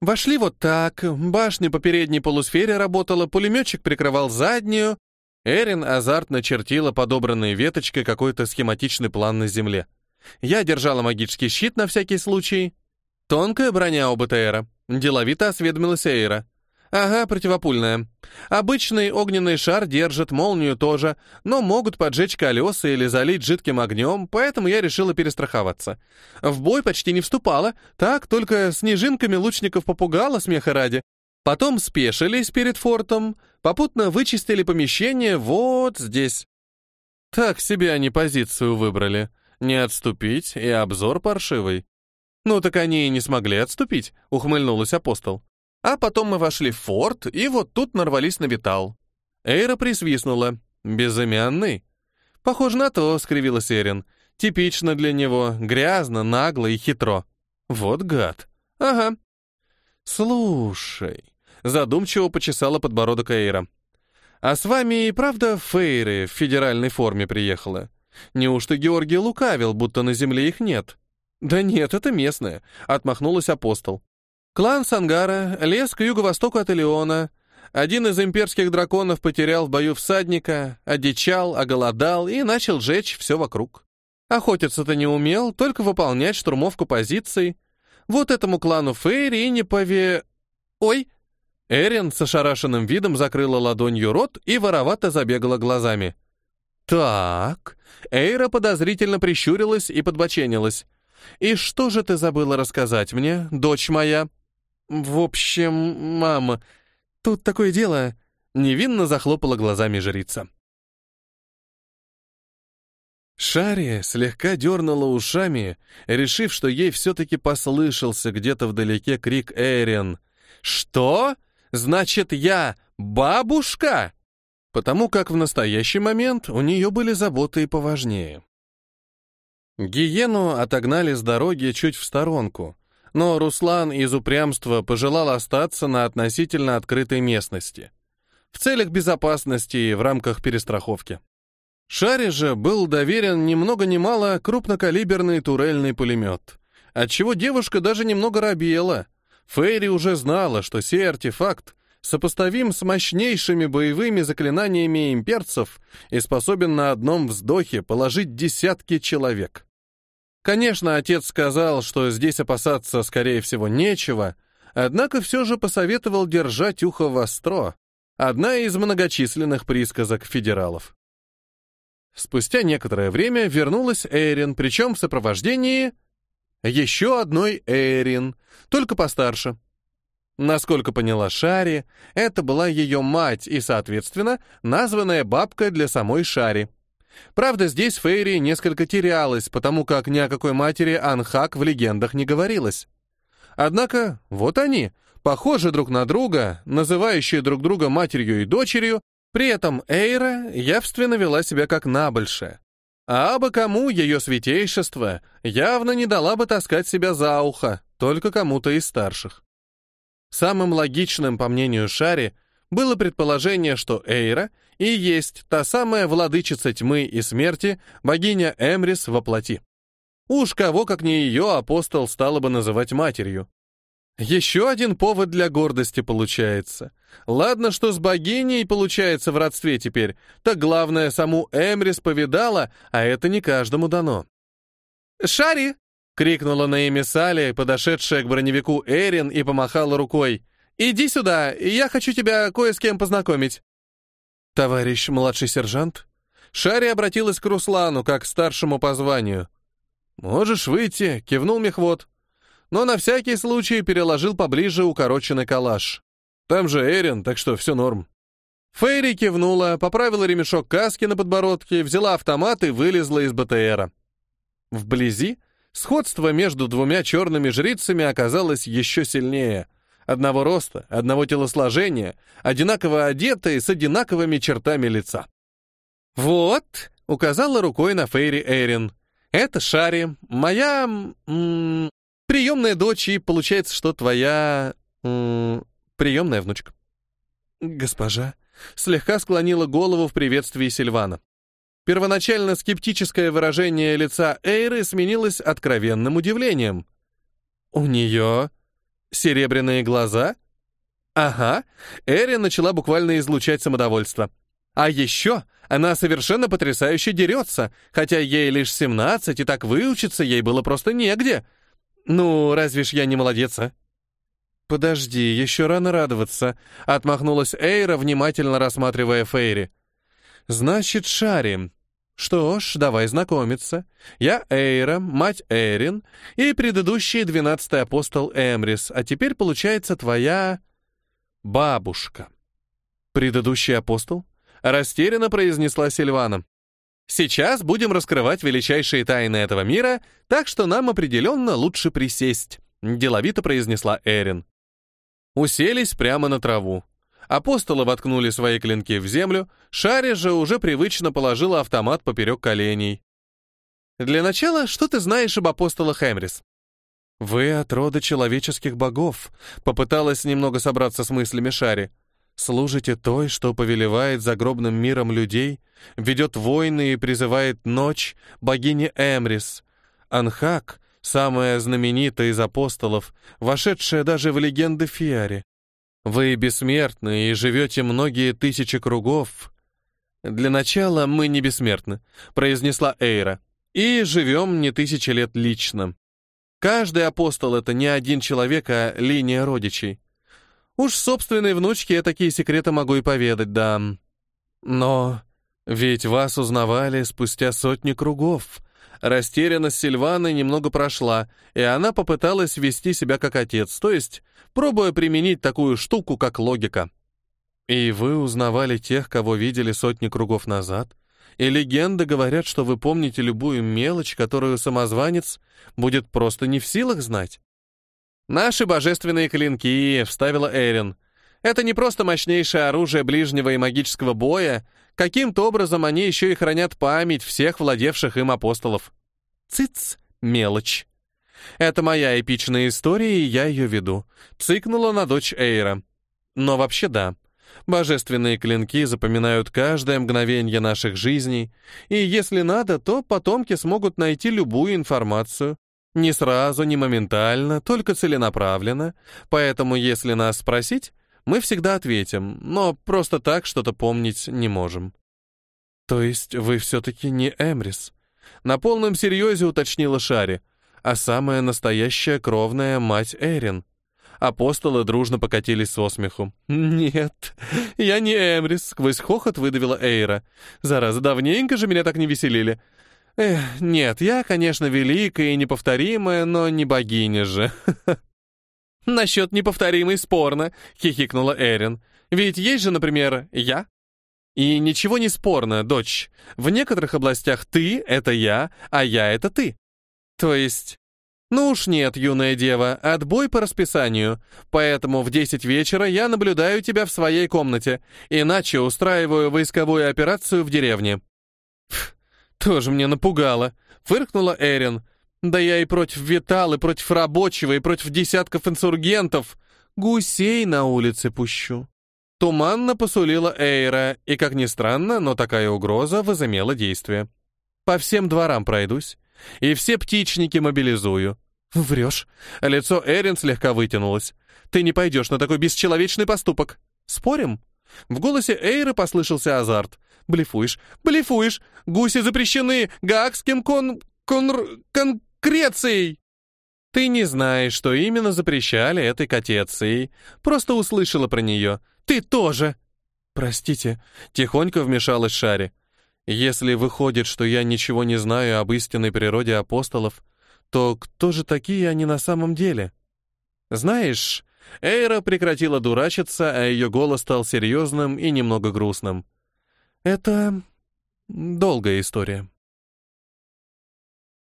Вошли вот так, башня по передней полусфере работала, пулеметчик прикрывал заднюю. Эрин азартно чертила подобранной веточкой какой-то схематичный план на земле. Я держала магический щит на всякий случай. Тонкая броня у БТРа. Деловито осведомилась Эйра. Ага, противопульная. Обычный огненный шар держит, молнию тоже, но могут поджечь колеса или залить жидким огнем, поэтому я решила перестраховаться. В бой почти не вступала, так, только снежинками лучников попугала, смеха ради. Потом спешились перед фортом, попутно вычистили помещение вот здесь. Так себе они позицию выбрали. Не отступить и обзор паршивый. Ну так они и не смогли отступить, ухмыльнулась апостол. А потом мы вошли в форт, и вот тут нарвались на Витал. Эйра присвистнула. «Безымянный?» «Похоже на то», — скривилась Эрин. «Типично для него. Грязно, нагло и хитро». «Вот гад». «Ага». «Слушай», — задумчиво почесала подбородок Эйра. «А с вами и правда Фейры в федеральной форме приехала? Неужто Георгий лукавил, будто на земле их нет?» «Да нет, это местное», — отмахнулась апостол. Клан Сангара, лес к юго-востоку от Элеона. Один из имперских драконов потерял в бою всадника, одичал, оголодал и начал жечь все вокруг. Охотиться-то не умел, только выполнять штурмовку позиций. Вот этому клану Фейри и не пове... Ой! Эрин с ошарашенным видом закрыла ладонью рот и воровато забегала глазами. «Так...» Эйра подозрительно прищурилась и подбоченилась. «И что же ты забыла рассказать мне, дочь моя?» «В общем, мама, тут такое дело...» Невинно захлопала глазами жрица. Шари слегка дернула ушами, решив, что ей все-таки послышался где-то вдалеке крик Эриан. «Что? Значит, я бабушка?» Потому как в настоящий момент у нее были заботы и поважнее. Гиену отогнали с дороги чуть в сторонку, но Руслан из упрямства пожелал остаться на относительно открытой местности. В целях безопасности и в рамках перестраховки. Шаре же был доверен ни много ни мало крупнокалиберный турельный пулемет, отчего девушка даже немного робела. Фейри уже знала, что сей артефакт сопоставим с мощнейшими боевыми заклинаниями имперцев и способен на одном вздохе положить десятки человек. Конечно, отец сказал, что здесь опасаться, скорее всего, нечего, однако все же посоветовал держать ухо востро. Одна из многочисленных присказок федералов. Спустя некоторое время вернулась Эрин, причем в сопровождении еще одной Эрин, только постарше. Насколько поняла Шари, это была ее мать и, соответственно, названная бабка для самой Шари. Правда, здесь Фейри несколько терялась, потому как ни о какой матери Анхак в легендах не говорилось. Однако, вот они, похожи друг на друга, называющие друг друга матерью и дочерью, при этом Эйра явственно вела себя как набольшая. А абы кому ее святейшество явно не дала бы таскать себя за ухо, только кому-то из старших. Самым логичным, по мнению Шари, было предположение, что Эйра и есть та самая владычица тьмы и смерти, богиня Эмрис во плоти. Уж кого, как не ее, апостол стала бы называть матерью. Еще один повод для гордости получается. Ладно, что с богиней получается в родстве теперь, так главное, саму Эмрис повидала, а это не каждому дано. «Шари!» — крикнула на имя Сали, подошедшая к броневику Эрин и помахала рукой. «Иди сюда, я хочу тебя кое с кем познакомить». «Товарищ младший сержант?» Шари обратилась к Руслану, как к старшему по званию. «Можешь выйти», — кивнул мехвод. Но на всякий случай переложил поближе укороченный калаш. Там же Эрин, так что все норм. Фейри кивнула, поправила ремешок каски на подбородке, взяла автомат и вылезла из БТРа. Вблизи сходство между двумя черными жрицами оказалось еще сильнее — одного роста, одного телосложения, одинаково одетые с одинаковыми чертами лица. «Вот», — указала рукой на Фейри Эрин, — «это Шари, моя... М, приемная дочь, и получается, что твоя... М, приемная внучка». «Госпожа», — слегка склонила голову в приветствии Сильвана. Первоначально скептическое выражение лица Эйры сменилось откровенным удивлением. «У нее Серебряные глаза? Ага, Эрин начала буквально излучать самодовольство. А еще она совершенно потрясающе дерется, хотя ей лишь 17, и так выучиться ей было просто негде. Ну, разве ж я не молодец, а? «Подожди, еще рано радоваться», — отмахнулась Эйра, внимательно рассматривая Фейри. «Значит, Шари. Что ж, давай знакомиться. Я Эйра, мать Эйрин, и предыдущий двенадцатый апостол Эмрис, а теперь, получается, твоя... бабушка». «Предыдущий апостол?» — растерянно произнесла Сильвана. «Сейчас будем раскрывать величайшие тайны этого мира, так что нам определенно лучше присесть», — деловито произнесла Эрин. Уселись прямо на траву. Апостолы воткнули свои клинки в землю, Шари же уже привычно положила автомат поперек коленей. «Для начала, что ты знаешь об апостолах Эмрис?» «Вы от рода человеческих богов», — попыталась немного собраться с мыслями Шари. «Служите той, что повелевает загробным миром людей, ведет войны и призывает ночь, богини Эмрис. Анхак самая знаменитая из апостолов, вошедшая даже в легенды Фиари. Вы бессмертны и живете многие тысячи кругов. Для начала мы не бессмертны, произнесла Эйра, и живем не тысячи лет лично. Каждый апостол — это не один человек, а линия родичей. Уж собственной внучке я такие секреты могу и поведать, да. Но ведь вас узнавали спустя сотни кругов, Растерянность Сильваны немного прошла, и она попыталась вести себя как отец, то есть пробуя применить такую штуку, как логика. И вы узнавали тех, кого видели сотни кругов назад, и легенды говорят, что вы помните любую мелочь, которую самозванец будет просто не в силах знать. «Наши божественные клинки», — вставила Эрин. «Это не просто мощнейшее оружие ближнего и магического боя, Каким-то образом они еще и хранят память всех владевших им апостолов. Цыц, мелочь. Это моя эпичная история, и я ее веду. Цыкнула на дочь Эйра. Но вообще да. Божественные клинки запоминают каждое мгновение наших жизней, и если надо, то потомки смогут найти любую информацию. Не сразу, не моментально, только целенаправленно. Поэтому, если нас спросить, мы всегда ответим, но просто так что-то помнить не можем. То есть вы все-таки не Эмрис? На полном серьезе уточнила Шари, а самая настоящая кровная мать Эрин. Апостолы дружно покатились со смеху. «Нет, я не Эмрис», — сквозь хохот выдавила Эйра. «Зараза, давненько же меня так не веселили. Эх, нет, я, конечно, великая и неповторимая, но не богиня же». «Насчет неповторимой спорно», — хихикнула Эрин. «Ведь есть же, например, я». «И ничего не спорно, дочь. В некоторых областях ты — это я, а я — это ты. То есть...» «Ну уж нет, юная дева, отбой по расписанию, поэтому в десять вечера я наблюдаю тебя в своей комнате, иначе устраиваю войсковую операцию в деревне». «Тоже мне напугало», — фыркнула Эрин. Да я и против Витал, и против рабочего, и против десятков инсургентов. Гусей на улице пущу. Туманно посулила Эйра, и, как ни странно, но такая угроза возымела действие. По всем дворам пройдусь, и все птичники мобилизую. Врешь. Лицо Эрин слегка вытянулось. Ты не пойдешь на такой бесчеловечный поступок. Спорим? В голосе Эйры послышался азарт. Блефуешь, блефуешь. Гуси запрещены. Гаагским кон... кон... кон... Крецией!» «Ты не знаешь, что именно запрещали этой котецией. Просто услышала про нее. Ты тоже!» «Простите», — тихонько вмешалась Шари. «Если выходит, что я ничего не знаю об истинной природе апостолов, то кто же такие они на самом деле?» «Знаешь...» Эйра прекратила дурачиться, а ее голос стал серьезным и немного грустным. «Это долгая история».